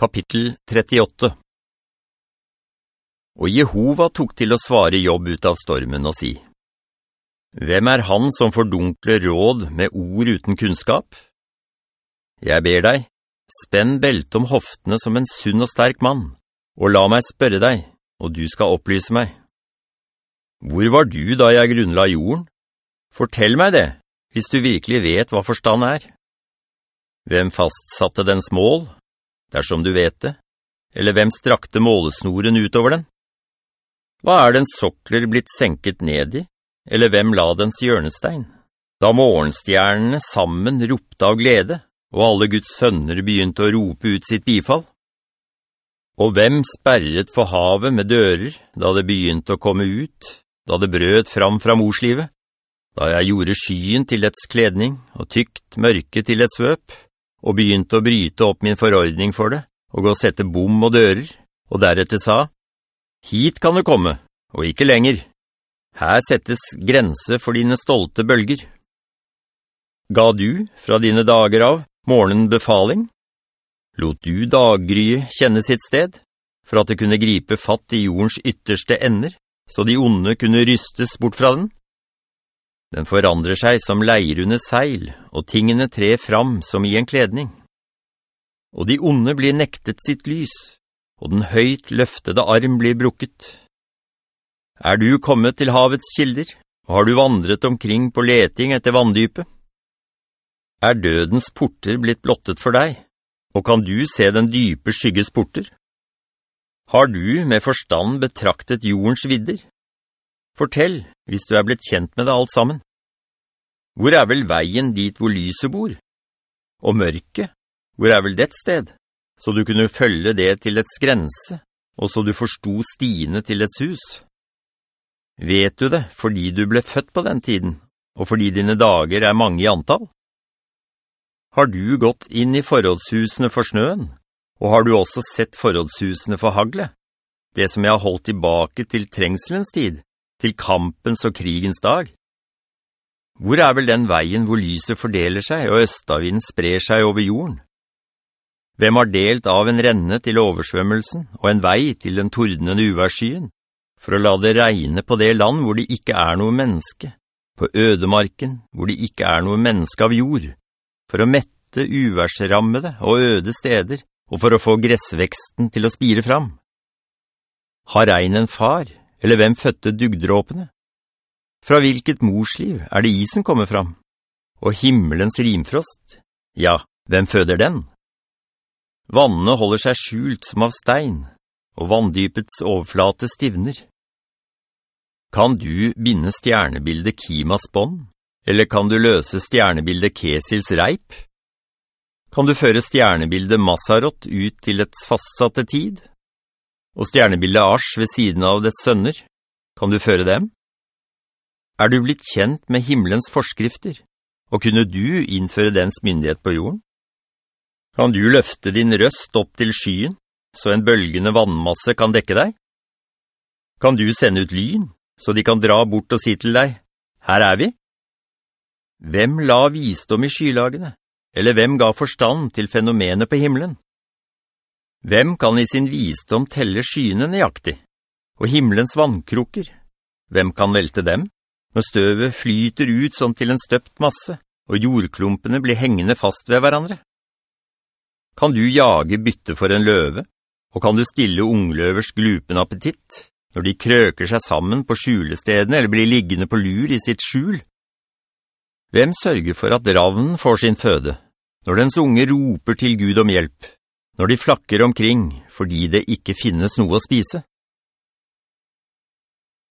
Kapittel 38 Og Jehova tok til å svare jobb ut av stormen og si, «Hvem er han som fordunkler råd med ord uten kunnskap? Jeg ber deg, spenn belte om hoftene som en sunn og sterk mann, og la meg spørre deg, og du skal opplyse meg. Hvor var du da jeg grunnla jorden? Fortell meg det, hvis du virkelig vet hva forstand er. Hvem fastsatte dens mål?» Dersom du vet det, eller hvem strakte målesnoren utover den? Hva er den sokler blitt senket ned i, eller hvem la dens hjørnestein? Da morgenstjernene sammen ropte av glede, og alle Guds sønner begynte å rope ut sitt bifall? Og hvem sperret for havet med dører, da det begynte å komme ut, da det brød fram fra morslivet? Da jeg gjorde skyen til et kledning, og tykt mørke til et svøp, og begynte å bryte opp min forordning for det, og og sette bom og dører, og deretter sa, «Hit kan du komme, og ikke lenger. Her settes grense for dine stolte bølger.» Ga du, fra dine dager av, morgenen befaling? Lot du daggryet kjenne sitt sted, for at det kunne gripe fatt i jordens ytterste ender, så de onde kunne rystes bort fra den? Den forandrer seg som leir under seil, og tingene trer fram som i en kledning. Og de onde blir nektet sitt lys, og den høyt løftede arm blir brukket. Er du kommet til havets kilder, og har du vandret omkring på leting etter vanndypet? Er dødens porter blitt blottet for deg, og kan du se den dype skygges porter? Har du med forstand betraktet jordens vidder? Fortell, hvis du er blitt kjent med det alt sammen. Hvor er vel veien dit hvor lyset bor? Og mørket, hvor er vel det sted? Så du kunne følge det til et grense, og så du forstod stiene til et hus. Vet du det fordi du ble født på den tiden, og fordi dine dager er mange i antall? Har du gått inn i forrådshusene for snøen, og har du også sett forrådshusene for hagle? Det som jeg har holdt tilbake til trengselens tid, til kampens og krigens dag. Hvor er vel den veien hvor lyset fordeler seg og østavind sprer seg over jorden? Hvem har delt av en renne til oversvømmelsen og en vei til den tordnende uværskyen, for å la det regne på det land hvor det ikke er noe menneske, på ødemarken hvor det ikke er noe menneske av jord, for å mette uværsrammede og øde steder, og for å få gressveksten til å spire fram? Har regnen far, eller hvem fødte dugdråpene? Fra hvilket morsliv er det isen kommer fram? Og himmelens rimfrost? Ja, hvem føder den? Vannene holder seg skjult som av stein, og vanndypets overflate stivner. Kan du binde stjernebildet Kimas bånd, eller kan du løse stjernebildet Kesils reip? Kan du føre stjernebildet Masarot ut til et fastsatte tid? Og stjernebildet Ars ved siden av dets sønner, kan du føre dem? Er du blitt kjent med himmelens forskrifter, og kunne du innføre dens myndighet på jorden? Kan du løfte din røst opp til skyen, så en bølgende vannmasse kan dekke deg? Kan du sende ut lyn, så de kan dra bort og si til deg, «Her er vi?» Hvem la visdom i skylagene, eller hvem ga forstand til fenomenet på himmelen? Hvem kan i sin visdom telle skyene nøyaktig? Og himmelens vannkroker? Hvem kan velte dem? Når støvet flyter ut som til en støpt masse, og jordklumpene blir hengende fast ved hverandre? Kan du jage bytte for en løve? Og kan du stille ungløvers glupen appetitt, når de krøker seg sammen på skjulestedene eller blir liggende på lur i sitt skjul? Hvem sørger for at ravnen får sin føde, når dens unge roper til Gud om hjelp? Når de flakker omkring fordi det ikke finnes noe å spise?